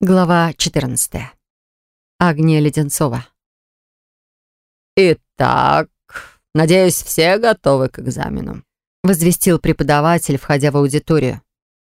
Глава 14. Агния Леденцова. «Итак, надеюсь, все готовы к экзамену», — возвестил преподаватель, входя в аудиторию.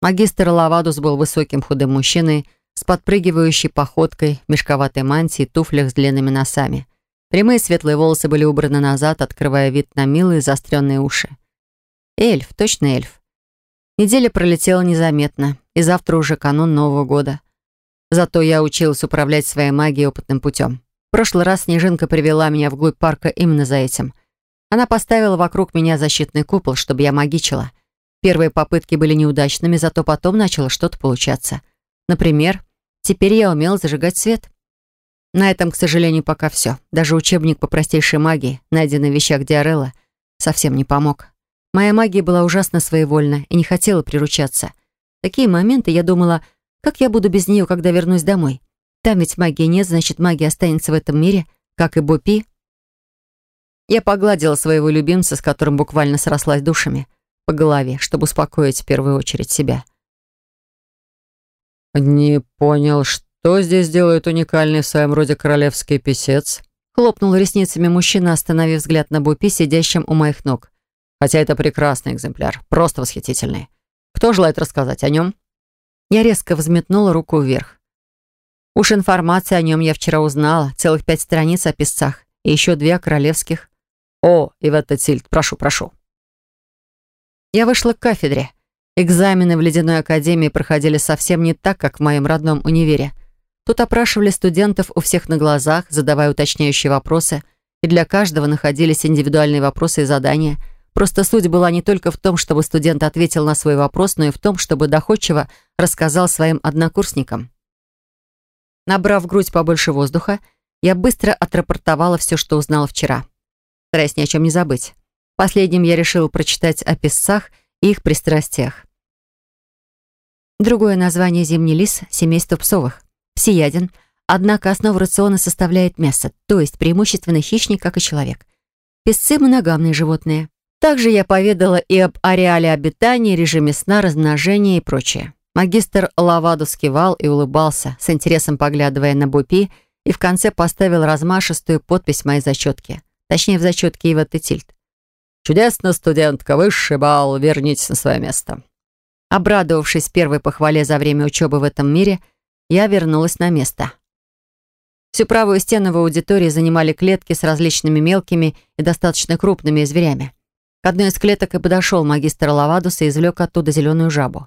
Магистр Лавадус был высоким худым мужчиной с подпрыгивающей походкой, мешковатой мантией, туфлях с длинными носами. Прямые светлые волосы были убраны назад, открывая вид на милые заостренные уши. Эльф, точно эльф. Неделя пролетела незаметно, и завтра уже канун Нового года. Зато я училась управлять своей магией опытным путем. В прошлый раз Снежинка привела меня вглубь парка именно за этим. Она поставила вокруг меня защитный купол, чтобы я магичила. Первые попытки были неудачными, зато потом начало что-то получаться. Например, теперь я умела зажигать свет. На этом, к сожалению, пока все. Даже учебник по простейшей магии, найденный в вещах Диарелла, совсем не помог. Моя магия была ужасно своевольна и не хотела приручаться. В такие моменты я думала, как я буду без нее, когда вернусь домой? Там ведь магии нет, значит, магия останется в этом мире, как и Бупи. Я погладила своего любимца, с которым буквально срослась душами, по голове, чтобы успокоить в первую очередь себя. «Не понял, что здесь делает уникальный в своем роде королевский писец?» Хлопнул ресницами мужчина, остановив взгляд на Бупи, сидящим у моих ног. «Хотя это прекрасный экземпляр, просто восхитительный. Кто желает рассказать о нем?» Я резко взметнула руку вверх. Уж информации о нем я вчера узнала, целых пять страниц о писцах и еще две о королевских. О, Ивета Тильд, прошу, прошу. Я вышла к кафедре. Экзамены в ледяной академии проходили совсем не так, как в моем родном универе. Тут опрашивали студентов у всех на глазах, задавая уточняющие вопросы, и для каждого находились индивидуальные вопросы и задания — Просто суть была не только в том, чтобы студент ответил на свой вопрос, но и в том, чтобы доходчиво рассказал своим однокурсникам. Набрав грудь побольше воздуха, я быстро отрапортовала все, что узнала вчера, стараясь ни о чем не забыть. Последним я решила прочитать о песцах и их пристрастиях. Другое название зимний лис — семейство псовых. Всеяден, однако основу рациона составляет мясо, то есть преимущественно хищник, как и человек. Песцы — моногамные животные. Также я поведала и об ареале обитания, режиме сна, размножения и прочее. Магистр Лаваду скивал и улыбался, с интересом поглядывая на Бупи, и в конце поставил размашистую подпись моей зачетке. Точнее, в зачетке Ива Тетильд. «Чудесно, студентка, высший балл, вернитесь на свое место». Обрадовавшись первой похвале за время учебы в этом мире, я вернулась на место. Всю правую стену в аудитории занимали клетки с различными мелкими и достаточно крупными зверями. К одной из клеток и подошел магистр Лавадус и извлек оттуда зеленую жабу.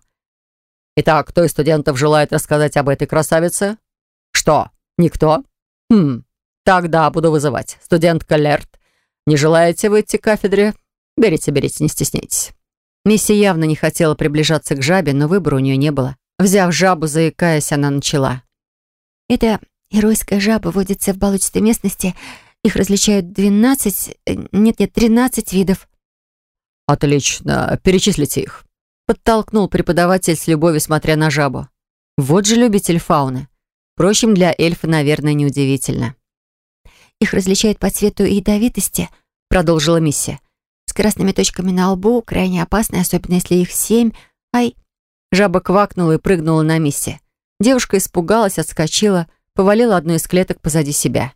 «Итак, кто из студентов желает рассказать об этой красавице?» «Что, никто?» «Хм, тогда буду вызывать. Студент Калерт, не желаете выйти к кафедре? Берите, берите, не стесняйтесь». Мисси явно не хотела приближаться к жабе, но выбора у нее не было. Взяв жабу, заикаясь, она начала. «Это геройская жаба водится в болотистой местности. Их различают 12, э, нет-нет, 13 видов. «Отлично. Перечислите их». Подтолкнул преподаватель с любовью, смотря на жабу. Вот же любитель фауны. Впрочем, для эльфа, наверное, неудивительно. «Их различают по цвету и ядовитости», — продолжила миссия. «С красными точками на лбу, крайне опасны, особенно если их семь. Ай!» Жаба квакнула и прыгнула на миссия. Девушка испугалась, отскочила, повалила одну из клеток позади себя.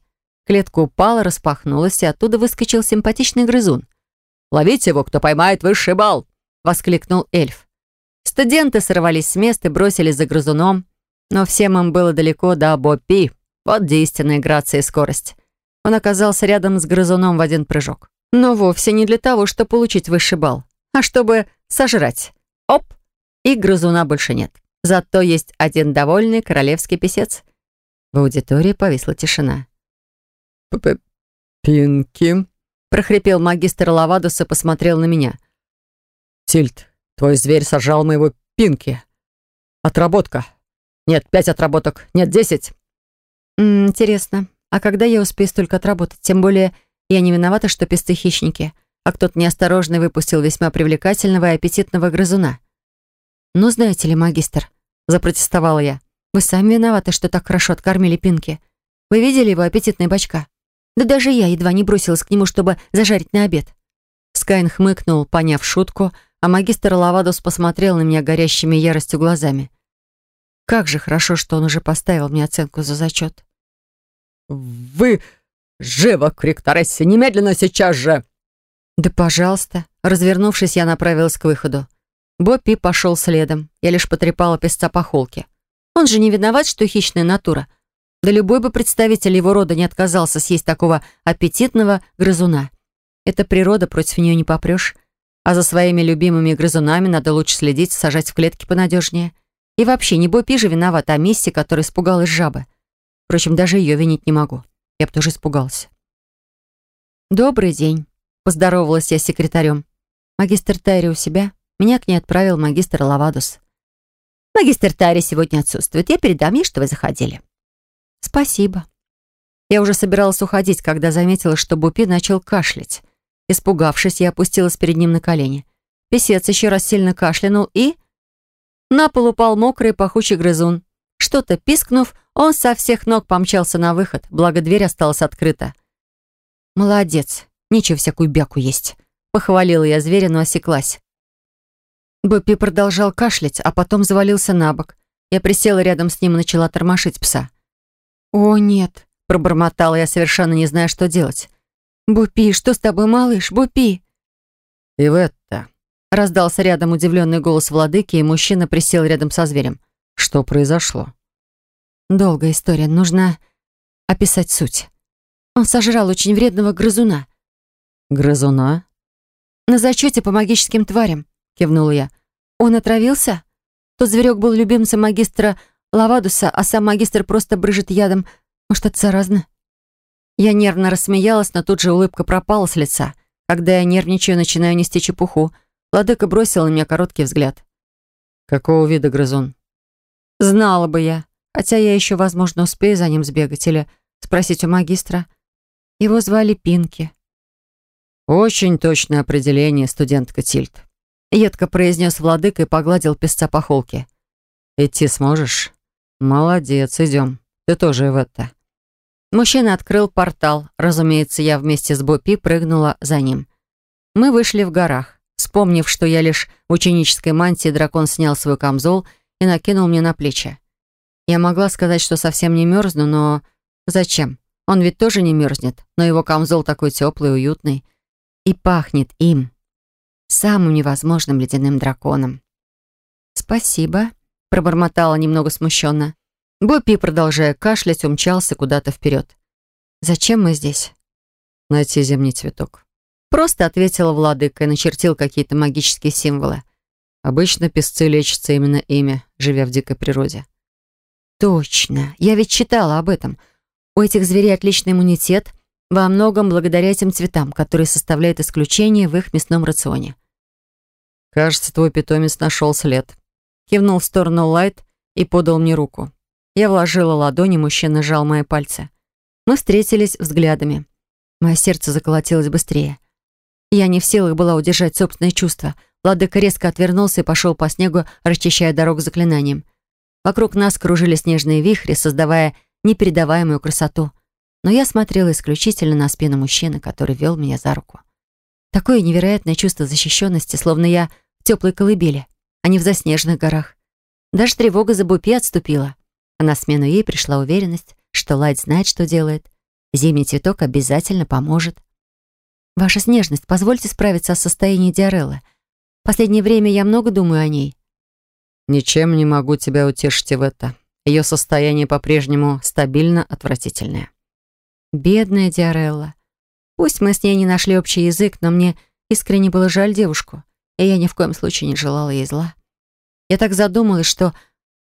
Клетка упала, распахнулась, и оттуда выскочил симпатичный грызун. Ловите его, кто поймает высший бал!» — воскликнул эльф. Студенты сорвались с места и бросились за грызуном, но всем им было далеко до Бопи. Вот где истинная грация и скорость. Он оказался рядом с грызуном в один прыжок. Но вовсе не для того, чтобы получить высший бал, а чтобы сожрать. Оп! И грызуна больше нет. Зато есть один довольный королевский писец. В аудитории повисла тишина. П -п «Пинки», прохрипел магистр Лавадус и посмотрел на меня. «Тильд, твой зверь сожрал моего Пинки. Отработка. Нет, пять отработок. Нет, десять». «Интересно, а когда я успею столько отработать? Тем более я не виновата, что песты хищники, а кто-то неосторожный выпустил весьма привлекательного и аппетитного грызуна». «Ну, знаете ли, магистр», — запротестовала я, «вы сами виноваты, что так хорошо откормили Пинки. Вы видели его аппетитные бачка?» Да даже я едва не бросилась к нему, чтобы зажарить на обед. Скайн хмыкнул, поняв шутку, а магистр Лавадос посмотрел на меня горящими яростью глазами. Как же хорошо, что он уже поставил мне оценку за зачет. «Вы живо к ректорессе! Немедленно сейчас же!» «Да пожалуйста». Развернувшись, я направилась к выходу. Боппи пошел следом. Я лишь потрепала песца по холке. Он же не виноват, что хищная натура. Да любой бы представитель его рода не отказался съесть такого аппетитного грызуна. Это природа, против нее не попрешь. А за своими любимыми грызунами надо лучше следить, сажать в клетки понадежнее. И вообще, не Боппи же виноват, а Мисси, которая испугалась жабы. Впрочем, даже ее винить не могу. Я бы тоже испугался. «Добрый день», — поздоровалась я с секретарем. «Магистр Тайри у себя?» Меня к ней отправил магистр Лавадус. «Магистр Тайри сегодня отсутствует. Я передам ей, что вы заходили». «Спасибо». Я уже собиралась уходить, когда заметила, что Бупи начал кашлять. Испугавшись, я опустилась перед ним на колени. Песец еще раз сильно кашлянул и... На пол упал мокрый пахучий грызун. Что-то пискнув, он со всех ног помчался на выход, благо дверь осталась открыта. «Молодец, нечего всякую бяку есть», — похвалила я зверя, но осеклась. Боппи продолжал кашлять, а потом завалился на бок. Я присела рядом с ним и начала тормошить пса. «О, нет», — пробормотала я, совершенно не зная, что делать. «Бупи, что с тобой, малыш? Бупи!» «И в это...» — раздался рядом удивленный голос владыки, и мужчина присел рядом со зверем. «Что произошло?» «Долгая история. Нужно описать суть. Он сожрал очень вредного грызуна». «Грызуна?» «На зачете по магическим тварям», — кивнула я. «Он отравился? Тот зверек был любимцем магистра Лавадуса, а сам магистр просто брыжет ядом. Может, это заразно? Я нервно рассмеялась, но тут же улыбка пропала с лица. Когда я нервничаю, начинаю нести чепуху. Владыка бросил на меня короткий взгляд. «Какого вида грызун?» «Знала бы я. Хотя я еще, возможно, успею за ним сбегать или спросить у магистра. Его звали Пинки». «Очень точное определение, студентка Тильт», — едко произнес владыка и погладил песца по холке. «Идти сможешь?» «Молодец, идем. Ты тоже в это». Мужчина открыл портал. Разумеется, я вместе с Бопи прыгнула за ним. Мы вышли в горах. Вспомнив, что я лишь в ученической мантии, дракон снял свой камзол и накинул мне на плечи. Я могла сказать, что совсем не мерзну, но зачем? Он ведь тоже не мерзнет, но его камзол такой теплый, уютный. И пахнет им. Самым невозможным ледяным драконом. «Спасибо», — пробормотала немного смущенно. Боппи, продолжая кашлять, умчался куда-то вперед. «Зачем мы здесь?» «Найти зимний цветок». Просто ответила владыка и начертил какие-то магические символы. Обычно песцы лечатся именно ими, живя в дикой природе. «Точно. Я ведь читала об этом. У этих зверей отличный иммунитет, во многом благодаря этим цветам, которые составляют исключение в их мясном рационе». «Кажется, твой питомец нашел след». Кивнул в сторону Лайт и подал мне руку. Я вложила ладони, мужчина сжал мои пальцы. Мы встретились взглядами. Мое сердце заколотилось быстрее. Я не в силах была удержать собственные чувства. Владыка резко отвернулся и пошел по снегу, расчищая дорогу заклинанием. Вокруг нас кружили снежные вихри, создавая непередаваемую красоту. Но я смотрела исключительно на спину мужчины, который вел меня за руку. Такое невероятное чувство защищенности, словно я в теплой колыбели, а не в заснеженных горах. Даже тревога за Бупи отступила а на смену ей пришла уверенность, что Лайт знает, что делает. Зимний цветок обязательно поможет. «Ваша снежность, позвольте справиться с состоянием Диареллы. Последнее время я много думаю о ней». «Ничем не могу тебя утешить в это. Ее состояние по-прежнему стабильно отвратительное». «Бедная Диарелла. Пусть мы с ней не нашли общий язык, но мне искренне было жаль девушку, и я ни в коем случае не желала ей зла. Я так задумалась, что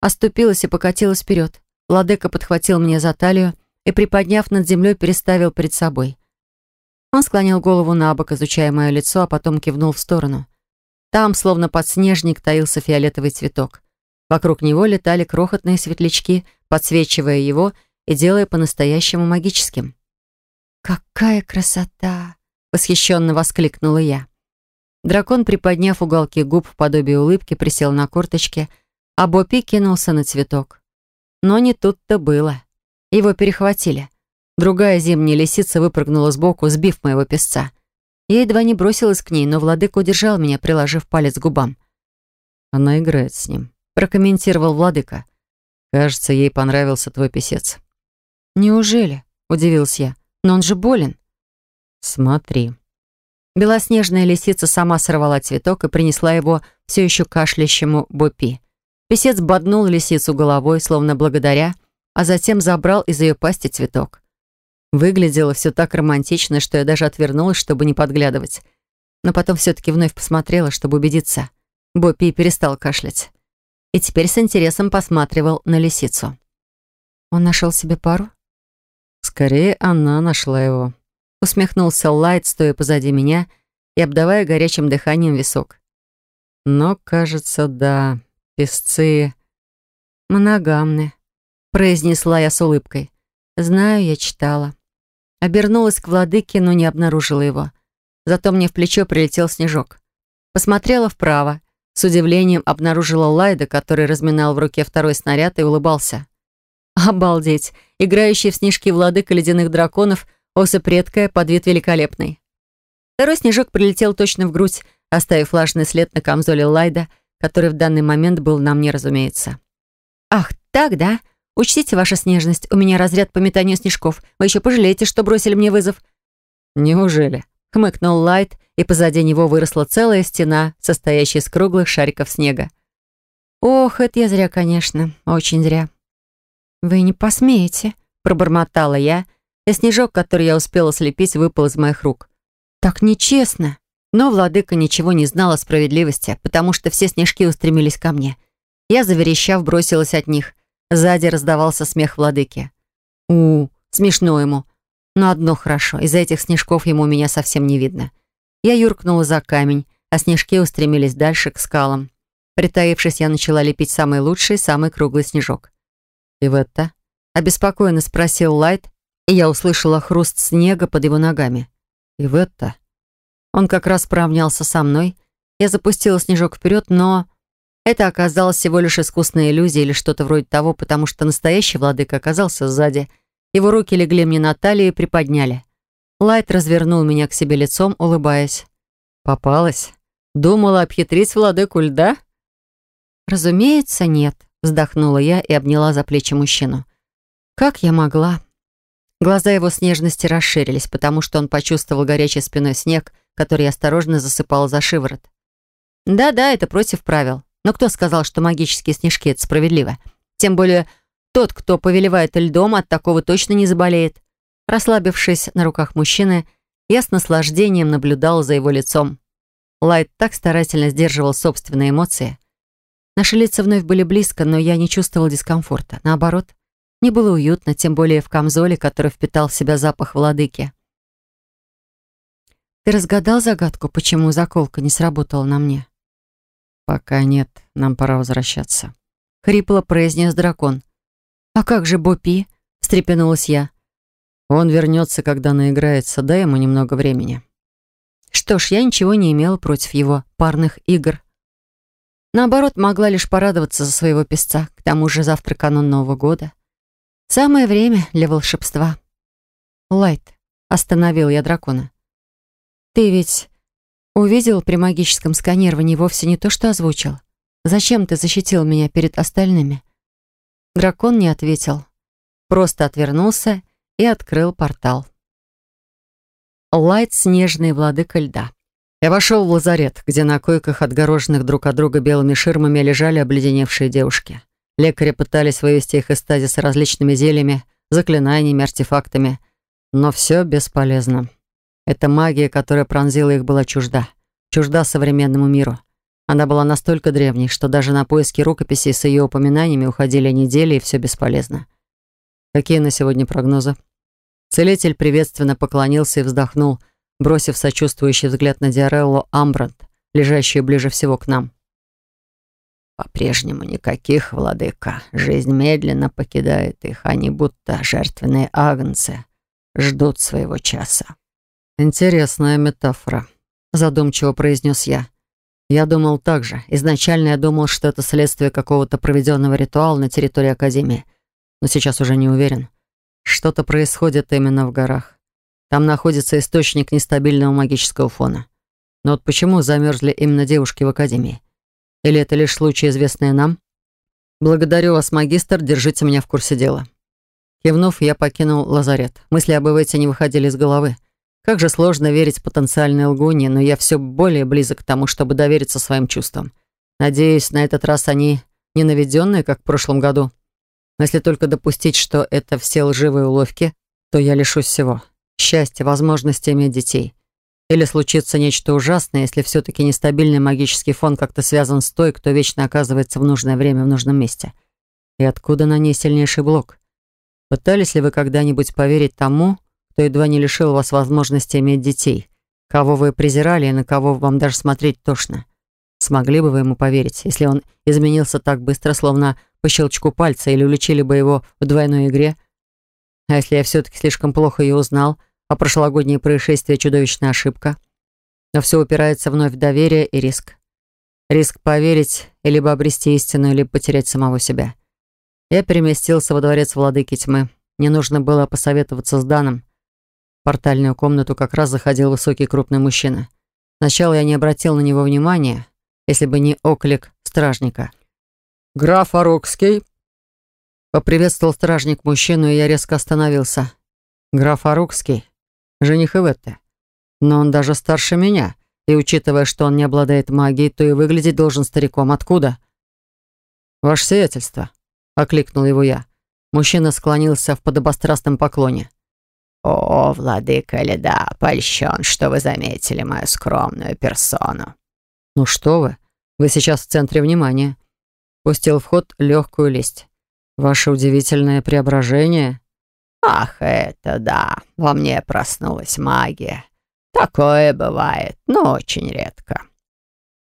оступилась и покатилась вперед. Владыка подхватил меня за талию и, приподняв над землей, переставил перед собой. Он склонил голову на бок, изучая мое лицо, а потом кивнул в сторону. Там, словно подснежник, таился фиолетовый цветок. Вокруг него летали крохотные светлячки, подсвечивая его и делая по-настоящему магическим. «Какая красота!» — восхищенно воскликнула я. Дракон, приподняв уголки губ в подобие улыбки, присел на корточки — а Бопи кинулся на цветок. Но не тут-то было. Его перехватили. Другая зимняя лисица выпрыгнула сбоку, сбив моего песца. Я едва не бросилась к ней, но владыка удержал меня, приложив палец к губам. «Она играет с ним», — прокомментировал владыка. Кажется, ей понравился твой писец. Неужели? Удивился я. Но он же болен. Смотри. Белоснежная лисица сама сорвала цветок и принесла его все еще кашлящему Бопи. Песец боднул лисицу головой, словно благодаря, а затем забрал из ее пасти цветок. Выглядело все так романтично, что я даже отвернулась, чтобы не подглядывать. Но потом все-таки вновь посмотрела, чтобы убедиться. Боппи перестал кашлять. И теперь с интересом посматривал на лисицу. «Он нашел себе пару?» «Скорее, она нашла его», — усмехнулся Лайт, стоя позади меня и обдавая горячим дыханием висок. «Но, кажется, да, песцы моногамны», — произнесла я с улыбкой. «Знаю, я читала». Обернулась к владыке, но не обнаружила его. Зато мне в плечо прилетел снежок. Посмотрела вправо. С удивлением обнаружила Лайда, который разминал в руке второй снаряд и улыбался. Обалдеть! Играющий в снежки владыка ледяных драконов, особь редкая, под вид великолепный. Второй снежок прилетел точно в грудь, оставив влажный след на камзоле Лайда, который в данный момент был на мне, разумеется. «Ах, так, да? Учтите ваша снежность. У меня разряд по метанию снежков. Вы еще пожалеете, что бросили мне вызов». «Неужели?» — хмыкнул Лайт, и позади него выросла целая стена, состоящая из круглых шариков снега. «Ох, это я зря, конечно. Очень зря». «Вы не посмеете», — пробормотала я, и снежок, который я успела слепить, выпал из моих рук. «Так нечестно». Но владыка ничего не знал о справедливости, потому что все снежки устремились ко мне. Я, заверещав, бросилась от них. Сзади раздавался смех владыки. у смешно ему. Но одно хорошо, из-за этих снежков ему меня совсем не видно. Я юркнула за камень, а снежки устремились дальше, к скалам. Притаившись, я начала лепить самый лучший, самый круглый снежок. «Ивета?» — обеспокоенно спросил Лайт, и я услышала хруст снега под его ногами. «Ивета?» Он как раз поравнялся со мной. Я запустила снежок вперед, но... Это оказалось всего лишь искусная иллюзия или что-то вроде того, потому что настоящий владыка оказался сзади. Его руки легли мне на талию и приподняли. Лайт развернул меня к себе лицом, улыбаясь. «Попалась? Думала обхитрить владыку льда?» «Разумеется, нет», — вздохнула я и обняла за плечи мужчину. «Как я могла?» Глаза его с нежности расширились, потому что он почувствовал горячей спиной снег, который осторожно засыпала за шиворот. «Да-да, это против правил. Но кто сказал, что магические снежки — это справедливо? Тем более тот, кто повелевает льдом, от такого точно не заболеет». Расслабившись на руках мужчины, я с наслаждением наблюдала за его лицом. Лайт так старательно сдерживал собственные эмоции. Наши лица вновь были близко, но я не чувствовала дискомфорта. Наоборот, мне было уютно, тем более в камзоле, который впитал в себя запах владыки. «Ты разгадал загадку, почему заколка не сработала на мне?» «Пока нет, нам пора возвращаться», — хрипло произнес дракон. «А как же Бопи?» — встрепенулась я. «Он вернется, когда наиграется, дай ему немного времени». Что ж, я ничего не имела против его парных игр. Наоборот, могла лишь порадоваться за своего песца. К тому же завтра канун Нового года. Самое время для волшебства. Лайт, остановил я дракона. Ты ведь Увидел при магическом сканировании вовсе не то, что озвучил. Зачем ты защитил меня перед остальными? Дракон не ответил. Просто отвернулся и открыл портал. Лайт — снежный владыка льда. Я вошел в лазарет, где на койках, отгороженных друг от друга белыми ширмами, лежали обледеневшие девушки. Лекари пытались вывести их из стазиса различными зельями, заклинаниями, артефактами. Но все бесполезно. Эта магия, которая пронзила их, была чужда. Чужда современному миру. Она была настолько древней, что даже на поиски рукописей с ее упоминаниями уходили недели, и все бесполезно. Какие на сегодня прогнозы? Целитель приветственно поклонился и вздохнул, бросив сочувствующий взгляд на Диареллу Амбрант, лежащую ближе всего к нам. По-прежнему никаких, владыка. Жизнь медленно покидает их, они будто жертвенные агнцы ждут своего часа. «Интересная метафора», — задумчиво произнес я. «Я думал так же. Изначально я думал, что это следствие какого-то проведенного ритуала на территории Академии. Но сейчас уже не уверен. Что-то происходит именно в горах. Там находится источник нестабильного магического фона. Но вот почему замерзли именно девушки в Академии? Или это лишь случай, известный нам?» «Благодарю вас, магистр, держите меня в курсе дела». Кивнув, я покинул лазарет. Мысли об Ивете не выходили из головы. Как же сложно верить потенциальной лгуне, но я все более близок к тому, чтобы довериться своим чувствам. Надеюсь, на этот раз они не наведенные, как в прошлом году. Но если только допустить, что это все лживые уловки, то я лишусь всего. Счастья, возможности иметь детей. Или случится нечто ужасное, если все-таки нестабильный магический фон как-то связан с той, кто вечно оказывается в нужное время в нужном месте. И откуда на ней сильнейший блок? Пытались ли вы когда-нибудь поверить тому, кто едва не лишил вас возможности иметь детей, кого вы презирали и на кого вам даже смотреть тошно? Смогли бы вы ему поверить, если он изменился так быстро, словно по щелчку пальца, или уличили бы его в двойной игре? А если я все-таки слишком плохо ее узнал, а прошлогоднее происшествие — чудовищная ошибка? Но все упирается вновь в доверие и риск. Риск поверить и либо обрести истину, либо потерять самого себя. Я переместился во дворец владыки тьмы. Мне нужно было посоветоваться с Даном. В портальную комнату как раз заходил высокий крупный мужчина. Сначала я не обратил на него внимания, если бы не оклик стражника. «Граф Арукский?» Поприветствовал стражник мужчину, и я резко остановился. «Граф Арукский, жених Иветты. Но он даже старше меня, и, учитывая, что он не обладает магией, то и выглядеть должен стариком. Откуда?» «Ваше сиятельство», — окликнул его я. Мужчина склонился в подобострастном поклоне. «О, владыка льда, польщен, что вы заметили мою скромную персону». «Ну что вы, вы сейчас в центре внимания». Пустил в ход легкую лесть. «Ваше удивительное преображение?» «Ах, это да, во мне проснулась магия. Такое бывает, но очень редко».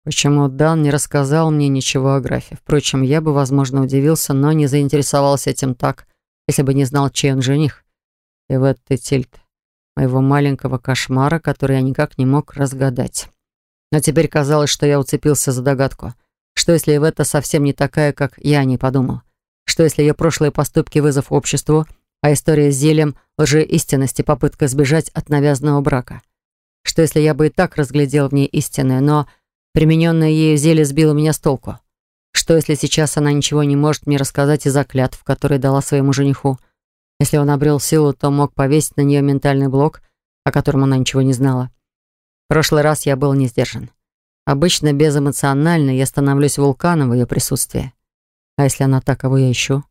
Почему Дан не рассказал мне ничего о графе? Впрочем, я бы, возможно, удивился, но не заинтересовался этим так, если бы не знал, чей он жених. И в этой тильт моего маленького кошмара, который я никак не мог разгадать. Но теперь казалось, что я уцепился за догадку. Что если Ивета совсем не такая, как я не подумал? Что если ее прошлые поступки вызов обществу, а история с зельем — лжи истинности, попытка сбежать от навязанного брака? Что если я бы и так разглядел в ней истинное, но примененное ею зелье сбило меня с толку? Что если сейчас она ничего не может мне рассказать из-за клятв, которые дала своему жениху? Если он обрел силу, то мог повесить на нее ментальный блок, о котором она ничего не знала. В прошлый раз я был не сдержан. Обычно безэмоционально я становлюсь вулканом в ее присутствии. А если она та, кого я ищу?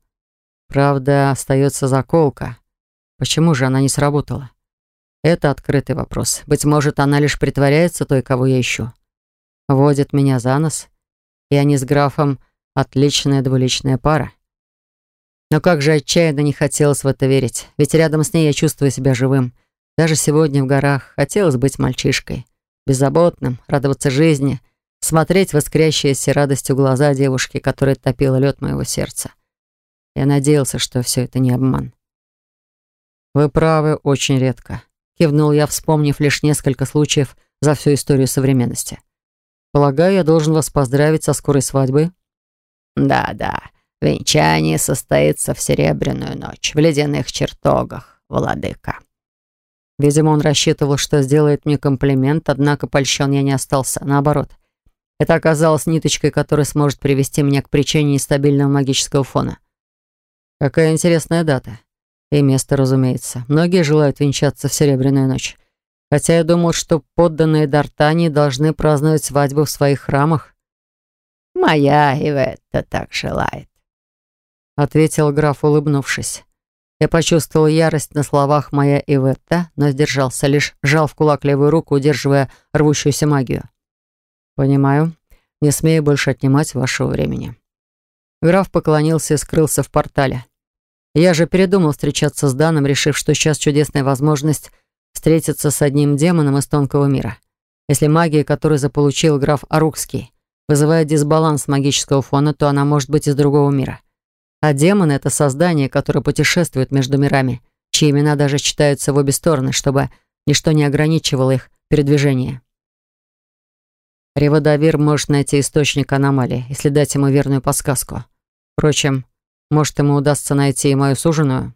Правда, остается заколка. Почему же она не сработала? Это открытый вопрос. Быть может, она лишь притворяется той, кого я ищу. Водит меня за нос. И они с графом отличная двуличная пара. Но как же отчаянно не хотелось в это верить. Ведь рядом с ней я чувствую себя живым. Даже сегодня в горах хотелось быть мальчишкой, беззаботным, радоваться жизни, смотреть в радостью глаза девушки, которая топила лед моего сердца. Я надеялся, что все это не обман. «Вы правы очень редко», — кивнул я, вспомнив лишь несколько случаев за всю историю современности. «Полагаю, я должен вас поздравить со скорой свадьбой?» «Да-да, венчание состоится в Серебряную ночь, в ледяных чертогах, владыка». Видимо, он рассчитывал, что сделает мне комплимент, однако польщен я не остался. Наоборот, это оказалось ниточкой, которая сможет привести меня к причине нестабильного магического фона. Какая интересная дата. И место, разумеется. Многие желают венчаться в Серебряную ночь. Хотя я думал, что подданные Д'Артании должны праздновать свадьбу в своих храмах. «Моя Иветта так желает», — ответил граф, улыбнувшись. Я почувствовал ярость на словах моя Иветта, но сдержался, лишь жал в кулак левую руку, удерживая рвущуюся магию. «Понимаю. Не смею больше отнимать вашего времени». Граф поклонился и скрылся в портале. Я же передумал встречаться с Даном, решив, что сейчас чудесная возможность встретиться с одним демоном из тонкого мира. Если магия, которую заполучил граф Арукский, вызывает дисбаланс магического фона, то она может быть из другого мира. А демоны — это создания, которые путешествуют между мирами, чьи имена даже читаются в обе стороны, чтобы ничто не ограничивало их передвижение. Реводовир может найти источник аномалии, если дать ему верную подсказку. Впрочем, может, ему удастся найти и мою суженую?